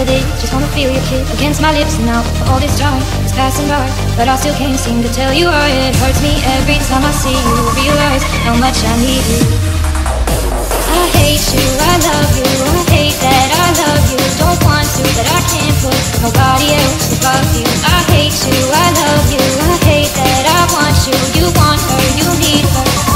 Just wanna feel your kiss against my lips now. For All this time is passing by, but I still can't seem to tell you why it hurts me every time I see you. Realize how much I need you. I hate you, I love you, I hate that I love you. Don't want to, but I can't put nobody else above you. I hate you, I love you, I hate that I want you. You want her, you need her,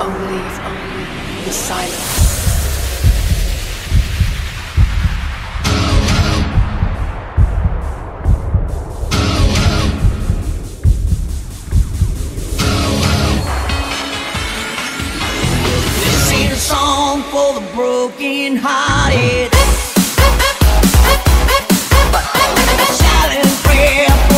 only the silence. A song for the broken hearted. Silent prayer.